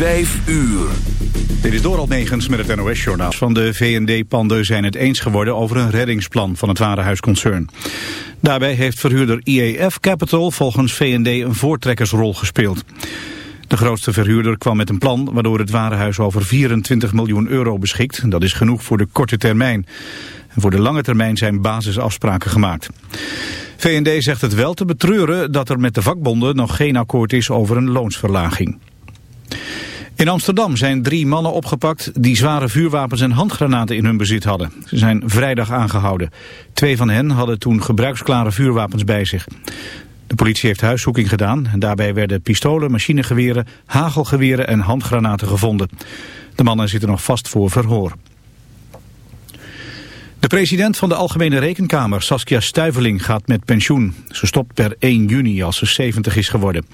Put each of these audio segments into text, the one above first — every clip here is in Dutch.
Vijf uur. Dit is Doral Negens met het NOS-journaal. Van de V&D-panden zijn het eens geworden over een reddingsplan van het warenhuisconcern. Daarbij heeft verhuurder IEF Capital volgens V&D een voortrekkersrol gespeeld. De grootste verhuurder kwam met een plan waardoor het warenhuis over 24 miljoen euro beschikt. Dat is genoeg voor de korte termijn. En voor de lange termijn zijn basisafspraken gemaakt. VND zegt het wel te betreuren dat er met de vakbonden nog geen akkoord is over een loonsverlaging. In Amsterdam zijn drie mannen opgepakt die zware vuurwapens en handgranaten in hun bezit hadden. Ze zijn vrijdag aangehouden. Twee van hen hadden toen gebruiksklare vuurwapens bij zich. De politie heeft huiszoeking gedaan en daarbij werden pistolen, machinegeweren, hagelgeweren en handgranaten gevonden. De mannen zitten nog vast voor verhoor. De president van de Algemene Rekenkamer, Saskia Stuiveling, gaat met pensioen. Ze stopt per 1 juni als ze 70 is geworden.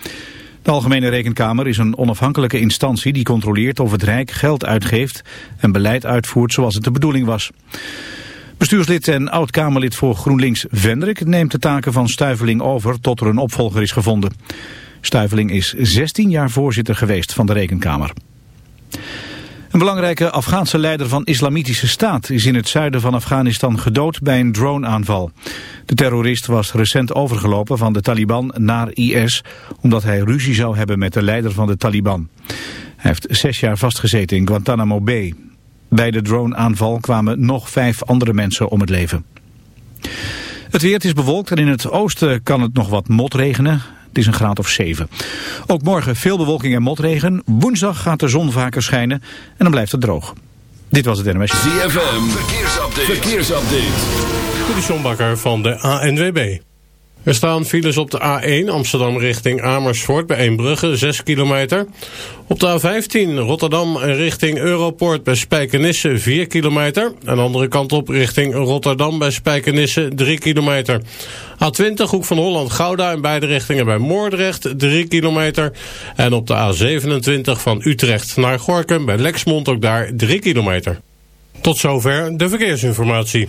De Algemene Rekenkamer is een onafhankelijke instantie die controleert of het Rijk geld uitgeeft en beleid uitvoert zoals het de bedoeling was. Bestuurslid en oud-Kamerlid voor GroenLinks Vendrik neemt de taken van Stuiveling over tot er een opvolger is gevonden. Stuiveling is 16 jaar voorzitter geweest van de Rekenkamer. Een belangrijke Afghaanse leider van islamitische staat is in het zuiden van Afghanistan gedood bij een droneaanval. De terrorist was recent overgelopen van de Taliban naar IS omdat hij ruzie zou hebben met de leider van de Taliban. Hij heeft zes jaar vastgezeten in Guantanamo Bay. Bij de droneaanval kwamen nog vijf andere mensen om het leven. Het weer is bewolkt en in het oosten kan het nog wat motregenen. Het is een graad of 7. Ook morgen veel bewolking en motregen. Woensdag gaat de zon vaker schijnen en dan blijft het droog. Dit was het NMS. ZFM, verkeersupdate. verkeersupdate. De van de ANWB. Er staan files op de A1 Amsterdam richting Amersfoort bij Eembrugge, 6 kilometer. Op de A15 Rotterdam richting Europort bij Spijkenisse, 4 kilometer. En de andere kant op richting Rotterdam bij Spijkenisse, 3 kilometer. A20 Hoek van Holland-Gouda in beide richtingen bij Moordrecht, 3 kilometer. En op de A27 van Utrecht naar Gorkum bij Lexmond ook daar 3 kilometer. Tot zover de verkeersinformatie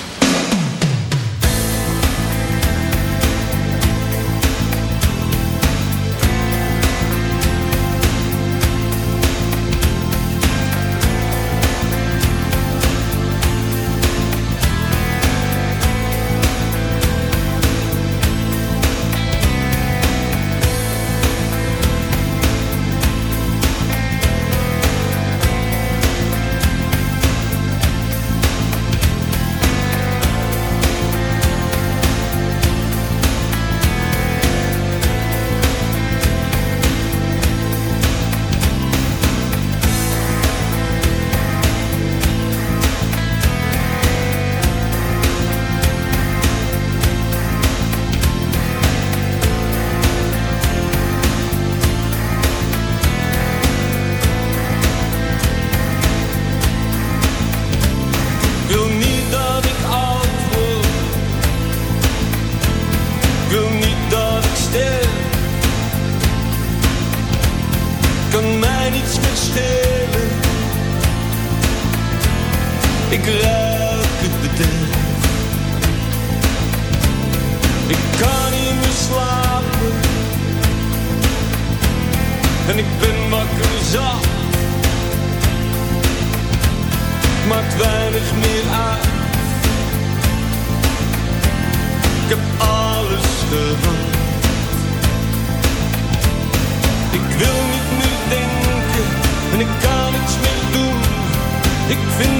Ik vind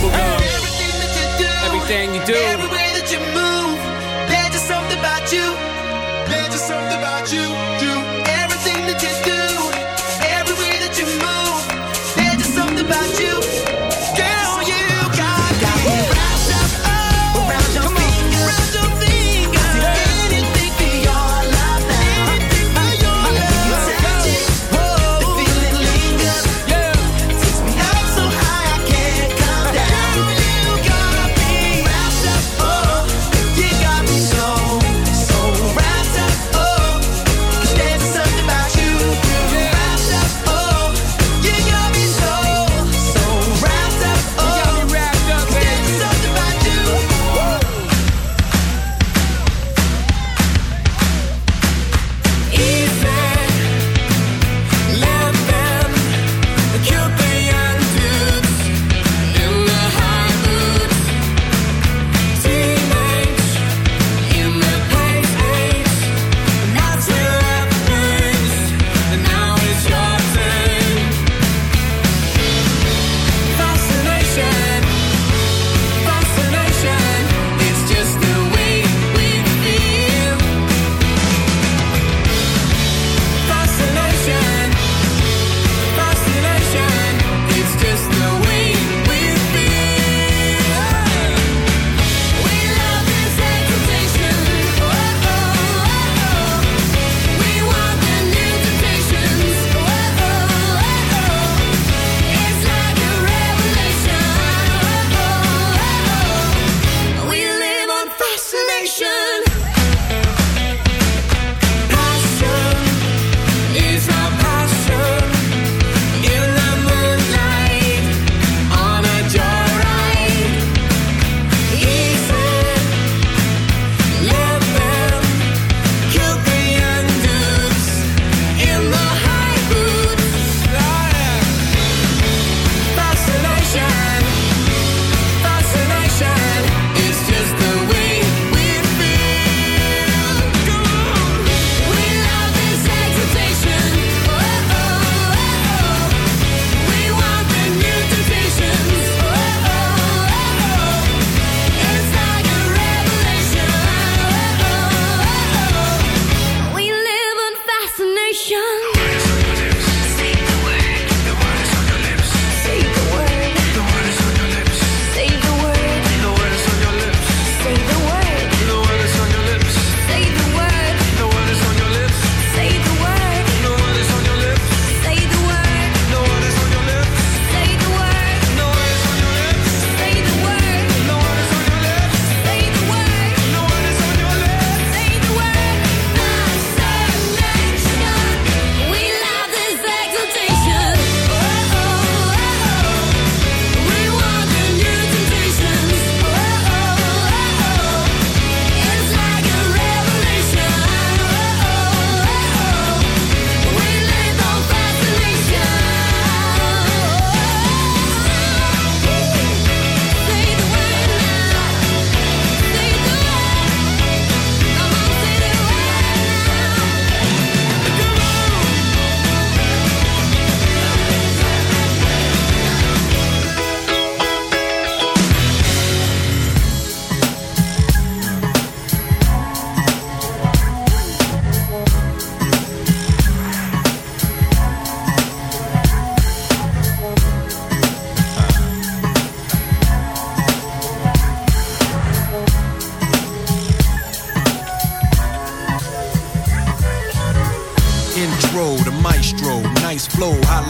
bubblegum. Everything that you do, everything you do, every way that you move, there's just something about you. There's just something about you.